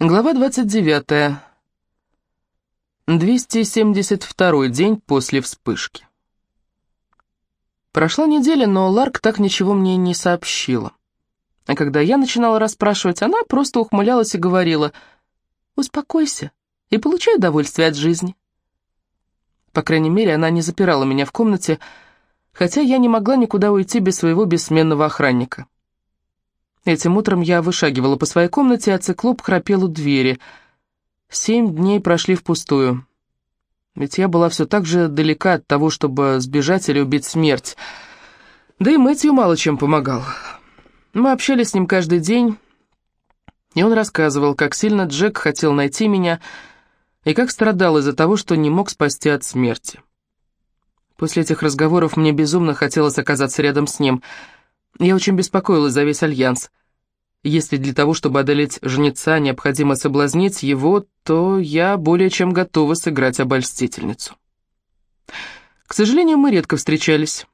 Глава 29. 272 день после вспышки. Прошла неделя, но Ларк так ничего мне не сообщила. А когда я начинала расспрашивать, она просто ухмылялась и говорила «Успокойся и получай удовольствие от жизни». По крайней мере, она не запирала меня в комнате, хотя я не могла никуда уйти без своего бессменного охранника. Этим утром я вышагивала по своей комнате, а циклоп храпел у двери. Семь дней прошли впустую. Ведь я была все так же далека от того, чтобы сбежать или убить смерть. Да и Мэтью мало чем помогал. Мы общались с ним каждый день, и он рассказывал, как сильно Джек хотел найти меня и как страдал из-за того, что не мог спасти от смерти. После этих разговоров мне безумно хотелось оказаться рядом с ним. Я очень беспокоилась за весь Альянс. Если для того, чтобы одолеть жнеца, необходимо соблазнить его, то я более чем готова сыграть обольстительницу. К сожалению, мы редко встречались.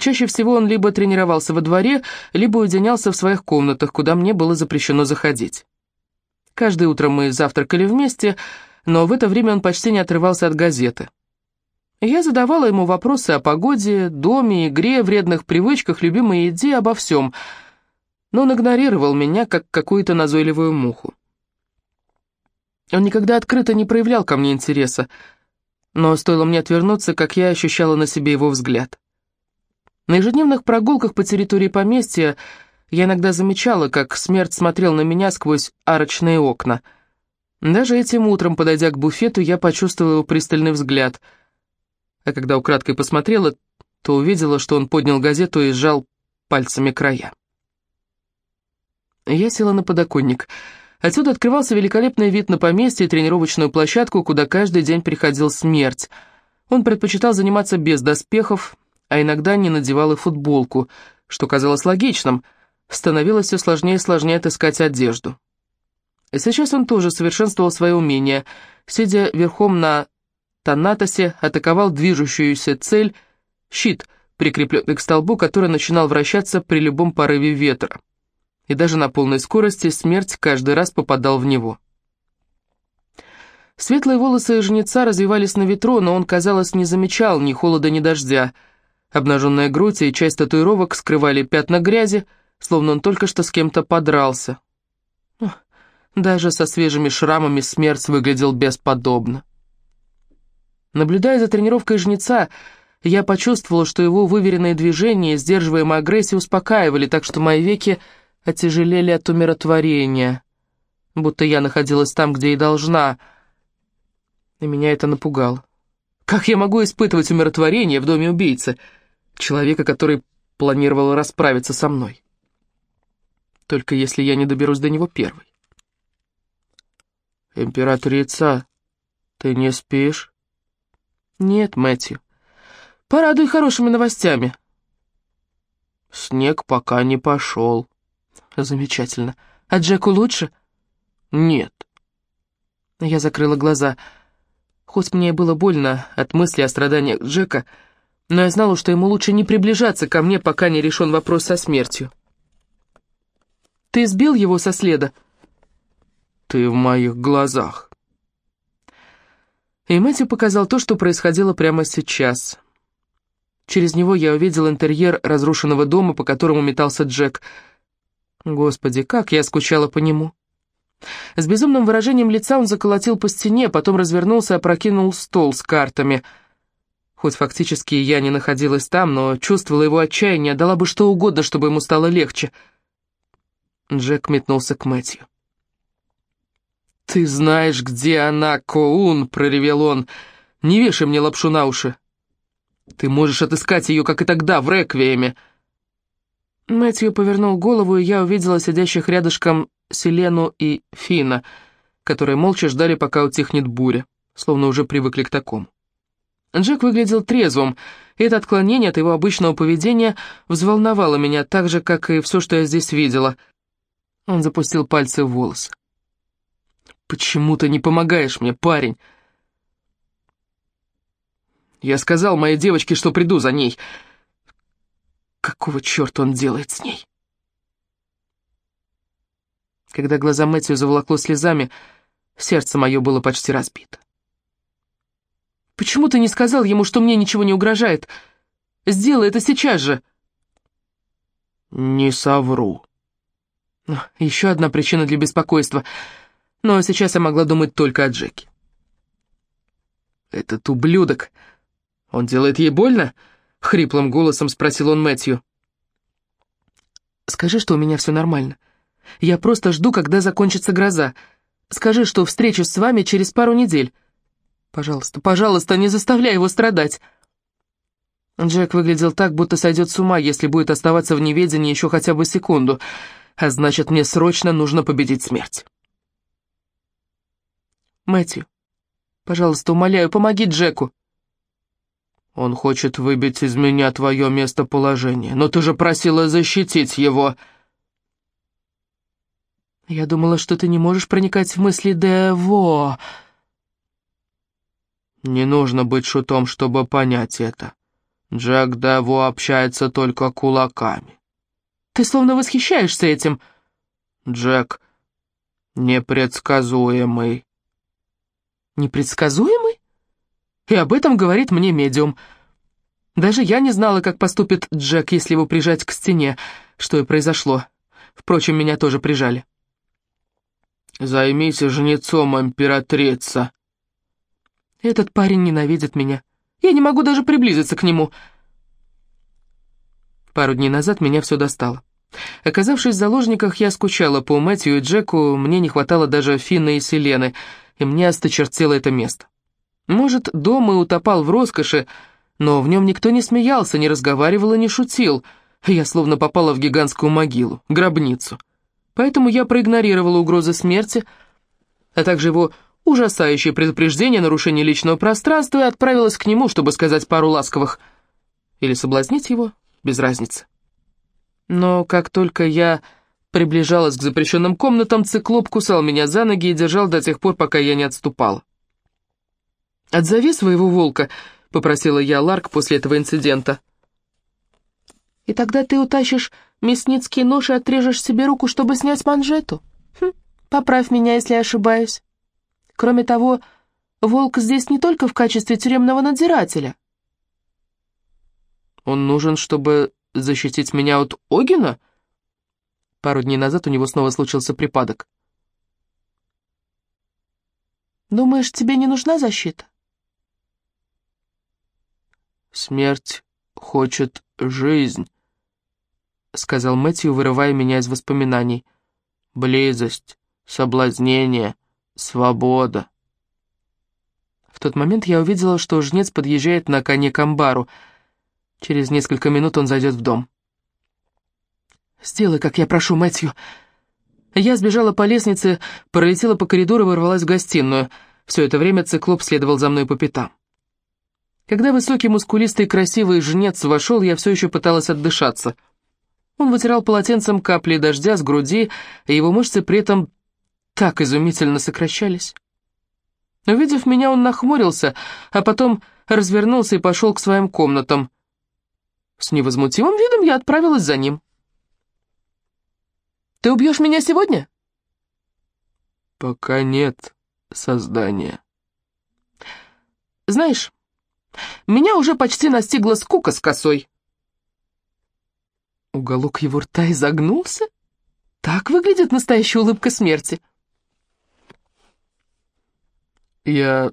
Чаще всего он либо тренировался во дворе, либо уединялся в своих комнатах, куда мне было запрещено заходить. Каждое утро мы завтракали вместе, но в это время он почти не отрывался от газеты. Я задавала ему вопросы о погоде, доме, игре, вредных привычках, любимой еде, обо всем — но он игнорировал меня, как какую-то назойливую муху. Он никогда открыто не проявлял ко мне интереса, но стоило мне отвернуться, как я ощущала на себе его взгляд. На ежедневных прогулках по территории поместья я иногда замечала, как смерть смотрел на меня сквозь арочные окна. Даже этим утром, подойдя к буфету, я почувствовала его пристальный взгляд. А когда украдкой посмотрела, то увидела, что он поднял газету и сжал пальцами края. Я села на подоконник. Отсюда открывался великолепный вид на поместье и тренировочную площадку, куда каждый день приходил смерть. Он предпочитал заниматься без доспехов, а иногда не надевал и футболку, что казалось логичным. Становилось все сложнее и сложнее отыскать одежду. Сейчас он тоже совершенствовал свое умение. Сидя верхом на Танатосе, атаковал движущуюся цель — щит, прикрепленный к столбу, который начинал вращаться при любом порыве ветра и даже на полной скорости смерть каждый раз попадал в него. Светлые волосы жнеца развивались на ветру, но он, казалось, не замечал ни холода, ни дождя. Обнаженная грудь и часть татуировок скрывали пятна грязи, словно он только что с кем-то подрался. Даже со свежими шрамами смерть выглядел бесподобно. Наблюдая за тренировкой жнеца, я почувствовала, что его выверенные движения сдерживаемая агрессия успокаивали, так что мои веки отяжелели от умиротворения, будто я находилась там, где и должна. И меня это напугало. Как я могу испытывать умиротворение в доме убийцы, человека, который планировал расправиться со мной? Только если я не доберусь до него первой. «Императрица, ты не спишь?» «Нет, Мэтью. Порадуй хорошими новостями». «Снег пока не пошел», Замечательно. А Джеку лучше? Нет. Я закрыла глаза. Хоть мне было больно от мысли о страданиях Джека, но я знала, что ему лучше не приближаться ко мне, пока не решен вопрос со смертью. «Ты сбил его со следа?» «Ты в моих глазах». И Мэтью показал то, что происходило прямо сейчас. Через него я увидел интерьер разрушенного дома, по которому метался Джек — Господи, как я скучала по нему. С безумным выражением лица он заколотил по стене, потом развернулся и опрокинул стол с картами. Хоть фактически я не находилась там, но чувствовала его отчаяние, дала бы что угодно, чтобы ему стало легче. Джек метнулся к Мэтью. «Ты знаешь, где она, Коун!» — проревел он. «Не вешай мне лапшу на уши. Ты можешь отыскать ее, как и тогда, в Реквиеме!» Мэтью повернул голову, и я увидела сидящих рядышком Селену и Фина, которые молча ждали, пока утихнет буря, словно уже привыкли к такому. Джек выглядел трезвым, и это отклонение от его обычного поведения взволновало меня так же, как и все, что я здесь видела. Он запустил пальцы в волосы. «Почему ты не помогаешь мне, парень?» «Я сказал моей девочке, что приду за ней», Какого черта он делает с ней? Когда глаза Мэтью заволокло слезами, сердце мое было почти разбито. «Почему ты не сказал ему, что мне ничего не угрожает? Сделай это сейчас же!» «Не совру». Еще одна причина для беспокойства. Но сейчас я могла думать только о Джеке. «Этот ублюдок! Он делает ей больно?» — хриплым голосом спросил он Мэтью. «Скажи, что у меня все нормально. Я просто жду, когда закончится гроза. Скажи, что встречусь с вами через пару недель. Пожалуйста, пожалуйста, не заставляй его страдать». Джек выглядел так, будто сойдет с ума, если будет оставаться в неведении еще хотя бы секунду, а значит, мне срочно нужно победить смерть. Мэтью, пожалуйста, умоляю, помоги Джеку. Он хочет выбить из меня твое местоположение, но ты же просила защитить его. Я думала, что ты не можешь проникать в мысли Дево. Не нужно быть шутом, чтобы понять это. Джек Дево общается только кулаками. Ты словно восхищаешься этим. Джек непредсказуемый. Непредсказуемый? И об этом говорит мне медиум. Даже я не знала, как поступит Джек, если его прижать к стене, что и произошло. Впрочем, меня тоже прижали. «Займись жнецом, императрица!» Этот парень ненавидит меня. Я не могу даже приблизиться к нему. Пару дней назад меня все достало. Оказавшись в заложниках, я скучала по Мэтью и Джеку, мне не хватало даже Финна и Селены, и мне осточертело это место. Может, дом и утопал в роскоши, но в нем никто не смеялся, не разговаривал и не шутил. Я словно попала в гигантскую могилу, гробницу. Поэтому я проигнорировала угрозы смерти, а также его ужасающее предупреждение о нарушении личного пространства и отправилась к нему, чтобы сказать пару ласковых. Или соблазнить его, без разницы. Но как только я приближалась к запрещенным комнатам, циклоп кусал меня за ноги и держал до тех пор, пока я не отступала. «Отзови своего волка», — попросила я Ларк после этого инцидента. «И тогда ты утащишь мясницкий нож и отрежешь себе руку, чтобы снять манжету? Хм, поправь меня, если я ошибаюсь. Кроме того, волк здесь не только в качестве тюремного надзирателя». «Он нужен, чтобы защитить меня от Огина?» Пару дней назад у него снова случился припадок. «Думаешь, тебе не нужна защита?» «Смерть хочет жизнь», — сказал Мэтью, вырывая меня из воспоминаний. «Близость, соблазнение, свобода». В тот момент я увидела, что жнец подъезжает на коне к амбару — Через несколько минут он зайдет в дом. «Сделай, как я прошу, Мэтью». Я сбежала по лестнице, пролетела по коридору и ворвалась в гостиную. Все это время циклоп следовал за мной по пятам. Когда высокий, мускулистый, красивый жнец вошел, я все еще пыталась отдышаться. Он вытирал полотенцем капли дождя с груди, и его мышцы при этом так изумительно сокращались. Увидев меня, он нахмурился, а потом развернулся и пошел к своим комнатам. С невозмутимым видом я отправилась за ним. «Ты убьешь меня сегодня?» «Пока нет создания». «Знаешь, меня уже почти настигла скука с косой». Уголок его рта изогнулся. Так выглядит настоящая улыбка смерти. «Я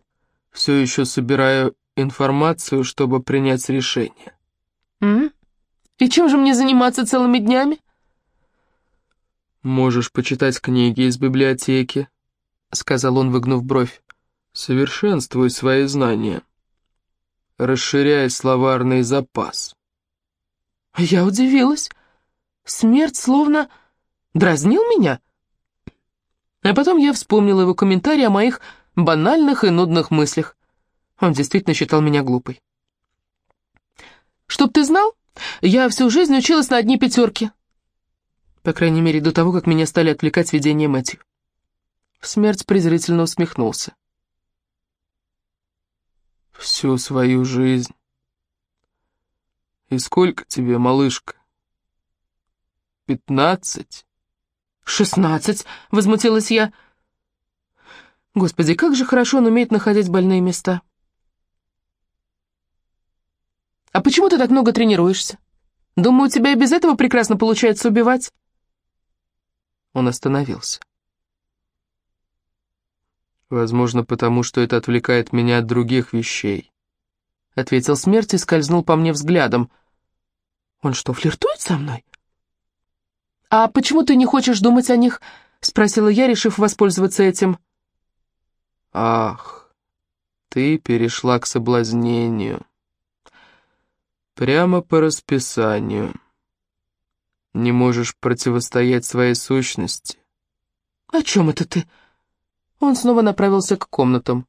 все еще собираю информацию, чтобы принять решение». М? И чем же мне заниматься целыми днями? «Можешь почитать книги из библиотеки», — сказал он, выгнув бровь. «Совершенствуй свои знания. Расширяй словарный запас». Я удивилась. Смерть словно дразнил меня. А потом я вспомнила его комментарий о моих банальных и нудных мыслях. Он действительно считал меня глупой. Чтоб ты знал, я всю жизнь училась на одни пятерки. По крайней мере, до того, как меня стали отвлекать видения Мэтью. Смерть презрительно усмехнулся. Всю свою жизнь. И сколько тебе, малышка? Пятнадцать? «Шестнадцать», — возмутилась я. Господи, как же хорошо он умеет находить больные места. «А почему ты так много тренируешься? Думаю, у тебя и без этого прекрасно получается убивать». Он остановился. «Возможно, потому что это отвлекает меня от других вещей», — ответил смерть и скользнул по мне взглядом. «Он что, флиртует со мной?» «А почему ты не хочешь думать о них?» — спросила я, решив воспользоваться этим. «Ах, ты перешла к соблазнению. Прямо по расписанию. Не можешь противостоять своей сущности». «О чем это ты?» Он снова направился к комнатам.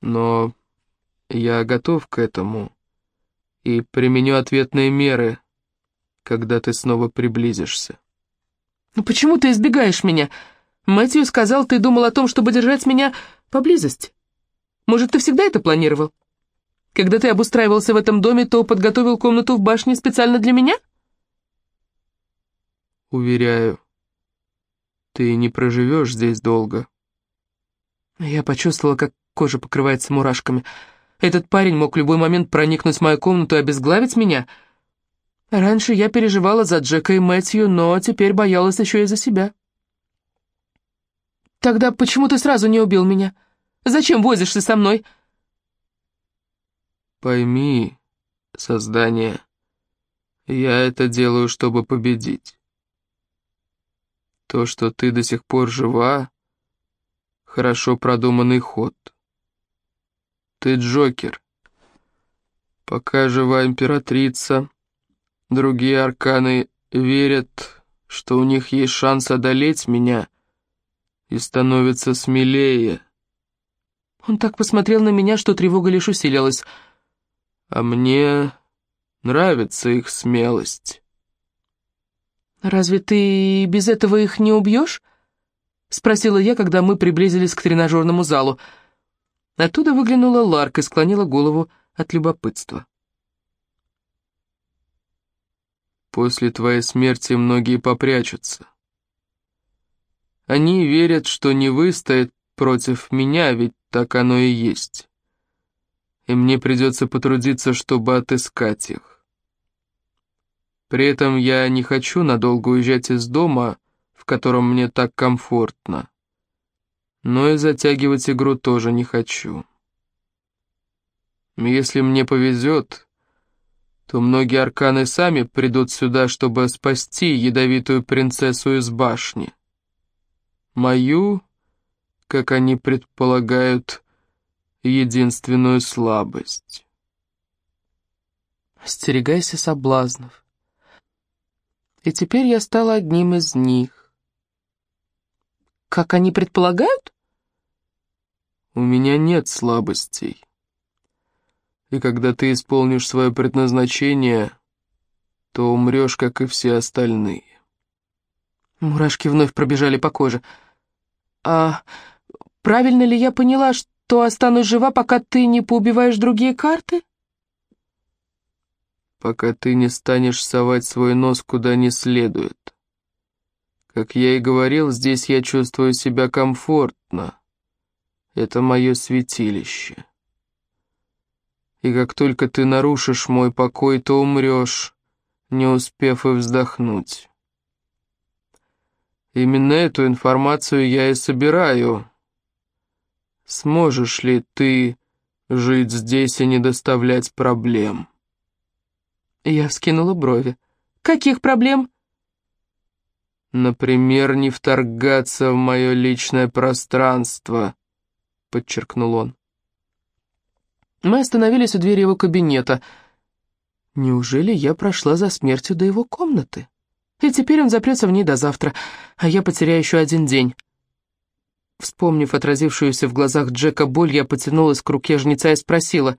«Но я готов к этому и применю ответные меры, когда ты снова приблизишься». «Ну почему ты избегаешь меня? Мэтью сказал, ты думал о том, чтобы держать меня поблизости. Может, ты всегда это планировал? Когда ты обустраивался в этом доме, то подготовил комнату в башне специально для меня?» «Уверяю, ты не проживешь здесь долго». Я почувствовала, как кожа покрывается мурашками. Этот парень мог в любой момент проникнуть в мою комнату и обезглавить меня. Раньше я переживала за Джека и Мэтью, но теперь боялась еще и за себя. «Тогда почему ты сразу не убил меня? Зачем возишься со мной?» «Пойми, создание, я это делаю, чтобы победить. То, что ты до сих пор жива, хорошо продуманный ход. Ты Джокер. Пока жива императрица, другие арканы верят, что у них есть шанс одолеть меня и становятся смелее. Он так посмотрел на меня, что тревога лишь усилилась. А мне нравится их смелость. «Разве ты без этого их не убьешь?» — спросила я, когда мы приблизились к тренажерному залу. Оттуда выглянула Ларк и склонила голову от любопытства. «После твоей смерти многие попрячутся. Они верят, что не выстоят против меня, ведь так оно и есть. И мне придется потрудиться, чтобы отыскать их. При этом я не хочу надолго уезжать из дома, в котором мне так комфортно. Но и затягивать игру тоже не хочу. Если мне повезет, то многие арканы сами придут сюда, чтобы спасти ядовитую принцессу из башни. Мою, как они предполагают, единственную слабость. Остерегайся соблазнов и теперь я стала одним из них. Как они предполагают? У меня нет слабостей. И когда ты исполнишь свое предназначение, то умрешь, как и все остальные. Мурашки вновь пробежали по коже. А правильно ли я поняла, что останусь жива, пока ты не поубиваешь другие карты? Пока ты не станешь совать свой нос куда не следует. Как я и говорил, здесь я чувствую себя комфортно. Это мое святилище. И как только ты нарушишь мой покой, то умрешь, не успев и вздохнуть. Именно эту информацию я и собираю. Сможешь ли ты жить здесь и не доставлять проблем?» Я вскинула брови. «Каких проблем?» «Например, не вторгаться в мое личное пространство», — подчеркнул он. Мы остановились у двери его кабинета. Неужели я прошла за смертью до его комнаты? И теперь он запрется в ней до завтра, а я потеряю еще один день. Вспомнив отразившуюся в глазах Джека боль, я потянулась к руке жнеца и спросила.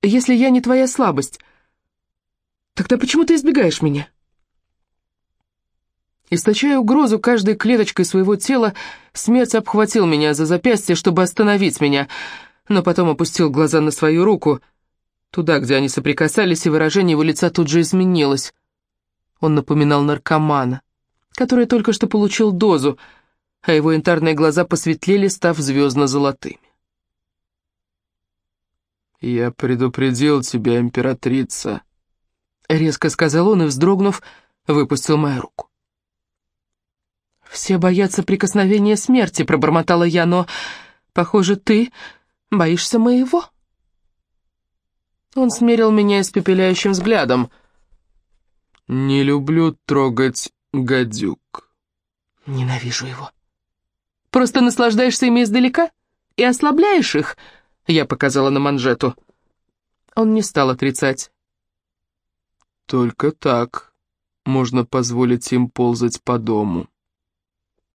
«Если я не твоя слабость, Тогда почему ты избегаешь меня?» Источая угрозу каждой клеточкой своего тела, смерть обхватил меня за запястье, чтобы остановить меня, но потом опустил глаза на свою руку, туда, где они соприкасались, и выражение его лица тут же изменилось. Он напоминал наркомана, который только что получил дозу, а его янтарные глаза посветлели, став звездно-золотыми. «Я предупредил тебя, императрица», — резко сказал он и, вздрогнув, выпустил мою руку. «Все боятся прикосновения смерти», — пробормотала я, «но, похоже, ты боишься моего». Он смерил меня испепеляющим взглядом. «Не люблю трогать гадюк». «Ненавижу его». «Просто наслаждаешься ими издалека и ослабляешь их?» Я показала на манжету. Он не стал отрицать. «Только так можно позволить им ползать по дому».